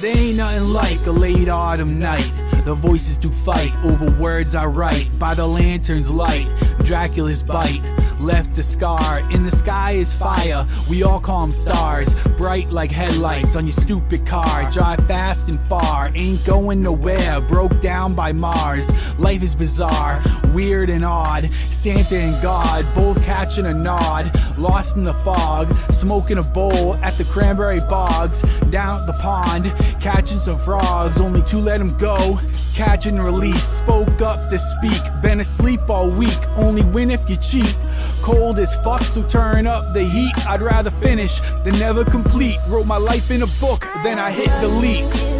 There ain't nothing like a late autumn night. The voices do fight over words I write by the lantern's light. Dracula's bite left a scar. In the sky is fire, we all call them stars. Bright like headlights on your stupid car. Drive fast and far, ain't going nowhere. Broke down by Mars. Life is bizarre, weird and odd. Santa and God both catching a nod. Lost in the fog, smoking a bowl at the cranberry bogs. Down the pond, catching some frogs. Only two let 'em go. Catch and release, spoke up to speak. Been asleep all week, only win if you cheat. Cold as fuck, so turn up the heat. I'd rather finish than never complete. Wrote my life in a book, then I hit delete.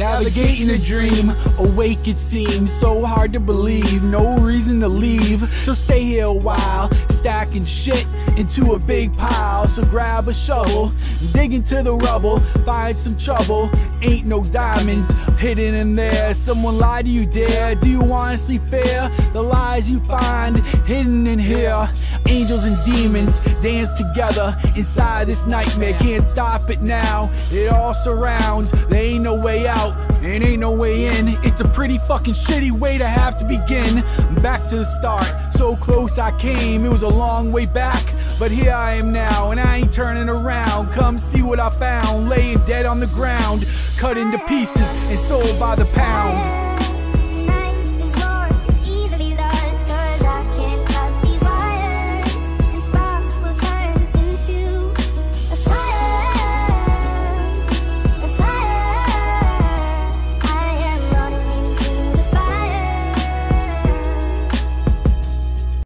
Navigating a dream, awake it seems so hard to believe. No reason to leave, so stay here a while. Stacking shit into a big pile. So grab a shovel, dig into the rubble, find some trouble. Ain't no diamonds hidden in there. Someone lie to you, dare? Do you honestly fear the lies you find hidden in here? Angels and demons dance together inside this nightmare. Can't stop it now. It all surrounds. There ain't no way out. And ain't no way in. It's a pretty fucking shitty way to have to begin. Back to the start. So close I came. It was a long way back. But here I am now, and I ain't turning around. Come see what I found. Laying dead on the ground. Cut into pieces and sold by the pound.